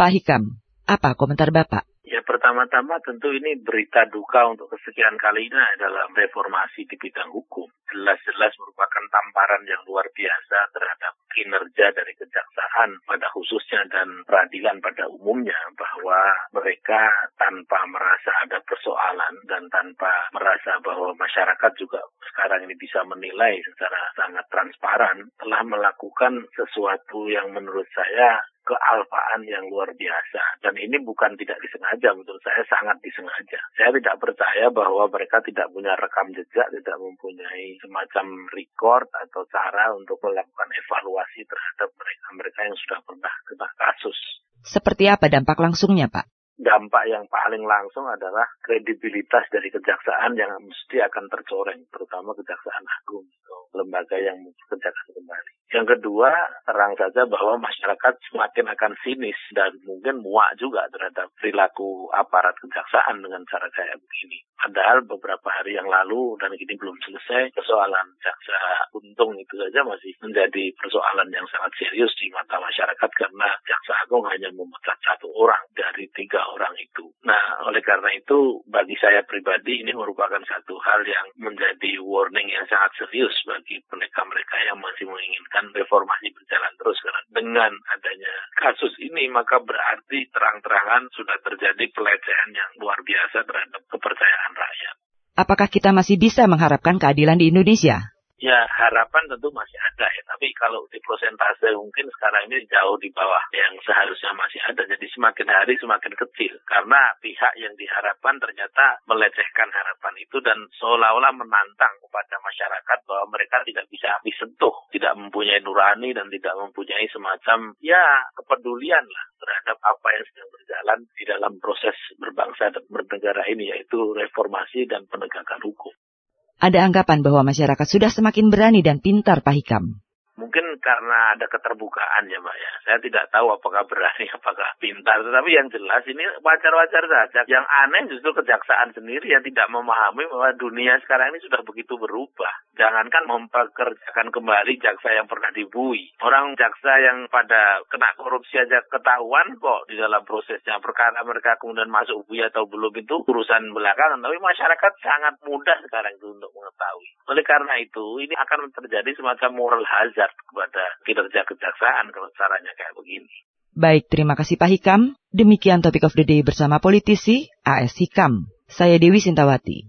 Pak Hikam, apa komentar Bapak? Ya pertama-tama tentu ini berita duka untuk kesekian kalinya dalam reformasi di bidang hukum. Jelas-jelas merupakan tamparan yang luar biasa terhadap kinerja dari kejaksaan pada khususnya dan peradilan pada umumnya bahwa mereka tanpa merasa ada persoalan dan tanpa merasa bahwa masyarakat juga sekarang ini bisa menilai secara sangat transparan telah melakukan sesuatu yang menurut saya kealpaan yang luar biasa. Dan ini bukan tidak disengaja, menurut saya sangat disengaja. Saya tidak percaya bahwa mereka tidak punya rekam jejak, tidak mempunyai semacam record atau cara untuk melakukan evaluasi terhadap mereka-mereka yang sudah pernah kena kasus. Seperti apa dampak langsungnya, Pak? dampak yang paling langsung adalah kredibilitas dari kejaksaan yang mesti akan tercoreng, terutama kejaksaan agung lembaga yang kembali. Yang kedua, terang saja bahwa masyarakat semakin akan sinis dan mungkin muak juga terhadap perilaku aparat kejaksaan dengan cara kayak begini. Padahal beberapa hari yang lalu dan ini belum selesai, persoalan jaksa untung itu saja masih menjadi persoalan yang sangat serius di mata masyarakat karena jaksa agung hanya memecat satu orang dari tiga orang itu. Nah, oleh karena itu, bagi saya pribadi ini merupakan satu hal yang menjadi warning yang sangat serius bagi mereka-mereka yang masih menginginkan reformasi berjalan terus. Karena dengan adanya kasus ini, maka berarti terang-terangan sudah terjadi pelecehan yang luar biasa terhadap kepercayaan rakyat. Apakah kita masih bisa mengharapkan keadilan di Indonesia? Ya harapan tentu masih ada ya, tapi kalau di prosentase mungkin sekarang ini jauh di bawah yang seharusnya masih ada. Jadi semakin hari semakin kecil karena pihak yang diharapkan ternyata melecehkan harapan itu dan seolah-olah menantang kepada masyarakat bahwa mereka tidak bisa disentuh, tidak mempunyai nurani dan tidak mempunyai semacam ya kepedulian lah terhadap apa yang sedang berjalan di dalam proses berbangsa dan bernegara ini yaitu reformasi dan penegakan hukum. Ada anggapan bahwa masyarakat sudah semakin berani dan pintar Pak Hikam. Mungkin karena ada keterbukaan ya Mbak ya. Saya tidak tahu apakah berani, apakah pintar. Tetapi yang jelas ini wajar-wajar saja. Yang aneh justru kejaksaan sendiri yang tidak memahami bahwa dunia sekarang ini sudah begitu berubah. Jangankan mempekerjakan kembali jaksa yang pernah dibui. Orang jaksa yang pada kena korupsi aja ketahuan kok di dalam prosesnya. Perkara mereka kemudian masuk bui atau belum itu urusan belakangan. Tapi masyarakat sangat mudah sekarang itu untuk mengetahui. Oleh karena itu ini akan terjadi semacam moral hazard kepada kinerja kejaksaan kalau caranya kayak begini. Baik, terima kasih Pak Hikam. Demikian topik of the day bersama politisi AS Hikam. Saya Dewi Sintawati.